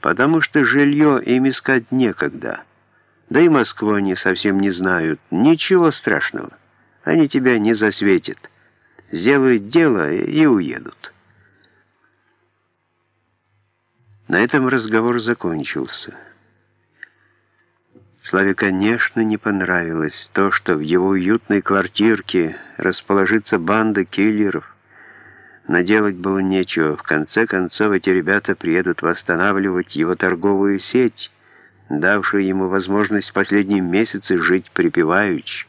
потому что жилье им искать некогда. Да и Москву они совсем не знают. Ничего страшного. Они тебя не засветят. Сделают дело и уедут. На этом разговор закончился. Славе, конечно, не понравилось то, что в его уютной квартирке расположится банда киллеров. Наделать было нечего. В конце концов, эти ребята приедут восстанавливать его торговую сеть, давшую ему возможность в последние месяцы жить припеваючи.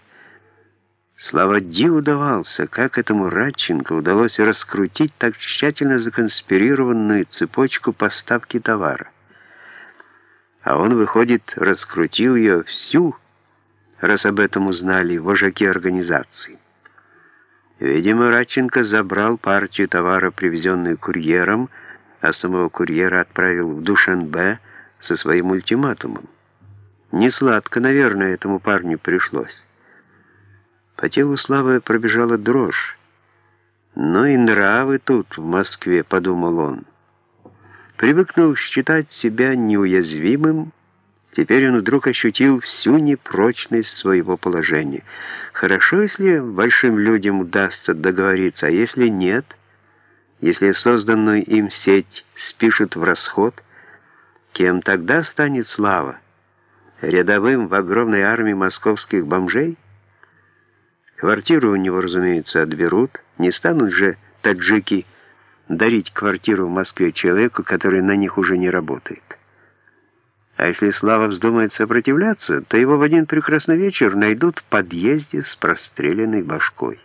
Слава диву давался, как этому Радченко удалось раскрутить так тщательно законспирированную цепочку поставки товара. А он, выходит, раскрутил ее всю, раз об этом узнали вожаки организации. Видимо, Радченко забрал партию товара, привезенную курьером, а самого курьера отправил в Душанбе со своим ультиматумом. Несладко, наверное, этому парню пришлось. По телу Славы пробежала дрожь. «Ну и нравы тут, в Москве», — подумал он. Привыкнув считать себя неуязвимым, теперь он вдруг ощутил всю непрочность своего положения. Хорошо, если большим людям удастся договориться, а если нет, если созданную им сеть спишут в расход, кем тогда станет слава? Рядовым в огромной армии московских бомжей? Квартиру у него, разумеется, отберут, не станут же таджики дарить квартиру в Москве человеку, который на них уже не работает. А если Слава вздумает сопротивляться, то его в один прекрасный вечер найдут в подъезде с простреленной башкой.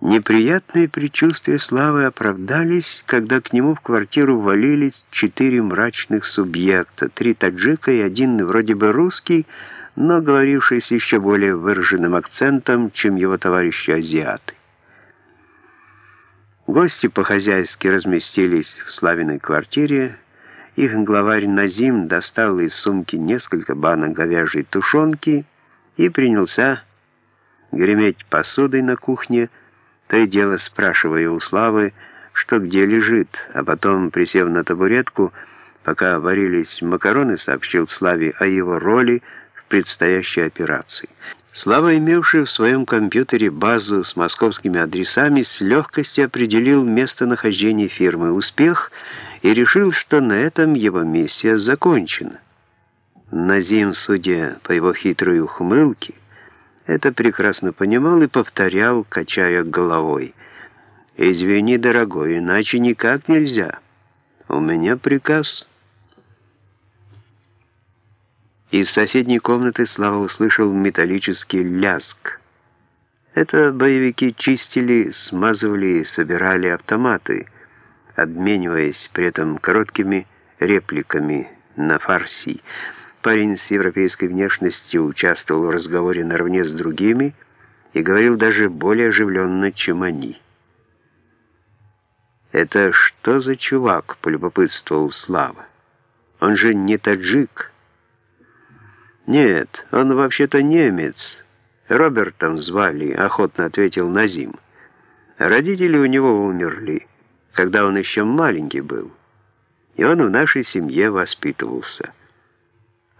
Неприятные предчувствия Славы оправдались, когда к нему в квартиру валились четыре мрачных субъекта, три таджика и один вроде бы русский, но говоривший с еще более выраженным акцентом, чем его товарищи-азиаты. Гости по-хозяйски разместились в Славиной квартире. Их главарь Назим достал из сумки несколько банок говяжьей тушенки и принялся греметь посудой на кухне, то и дело спрашивая у Славы, что где лежит, а потом, присев на табуретку, пока варились макароны, сообщил Славе о его роли в предстоящей операции. Слава, имевший в своем компьютере базу с московскими адресами, с легкостью определил местонахождение фирмы «Успех» и решил, что на этом его миссия закончена. Назим, судя по его хитрой ухмылке, это прекрасно понимал и повторял, качая головой. «Извини, дорогой, иначе никак нельзя. У меня приказ». Из соседней комнаты Слава услышал металлический ляск. Это боевики чистили, смазывали и собирали автоматы, обмениваясь при этом короткими репликами на фарси. Парень с европейской внешностью участвовал в разговоре наравне с другими и говорил даже более оживленно, чем они. «Это что за чувак?» — полюбопытствовал Слава. «Он же не таджик». «Нет, он вообще-то немец. Робертом звали», — охотно ответил Назим. «Родители у него умерли, когда он еще маленький был, и он в нашей семье воспитывался».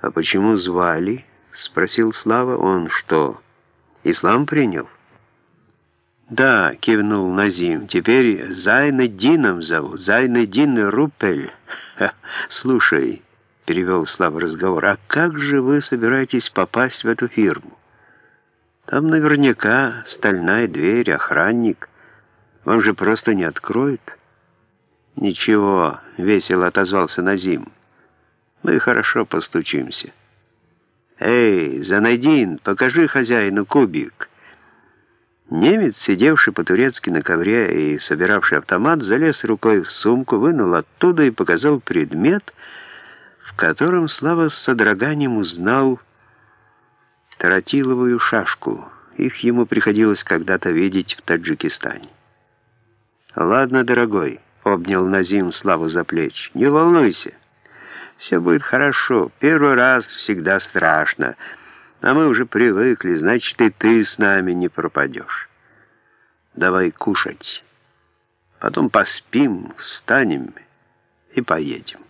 «А почему звали?» — спросил Слава. «Он что, ислам принял?» «Да», — кивнул Назим, — «теперь Зайнеддином зовут, Зайнеддин Рупель. Слушай» перевел Слава разговор. «А как же вы собираетесь попасть в эту фирму? Там наверняка стальная дверь, охранник. Вам же просто не откроют». «Ничего», — весело отозвался Назим. «Мы хорошо постучимся». «Эй, Занадин, покажи хозяину кубик». Немец, сидевший по-турецки на ковре и собиравший автомат, залез рукой в сумку, вынул оттуда и показал предмет — в котором Слава с содроганием узнал Таратиловую шашку. Их ему приходилось когда-то видеть в Таджикистане. «Ладно, дорогой», — обнял Назим Славу за плечи, — «не волнуйся. Все будет хорошо. Первый раз всегда страшно. А мы уже привыкли, значит, и ты с нами не пропадешь. Давай кушать. Потом поспим, встанем и поедем.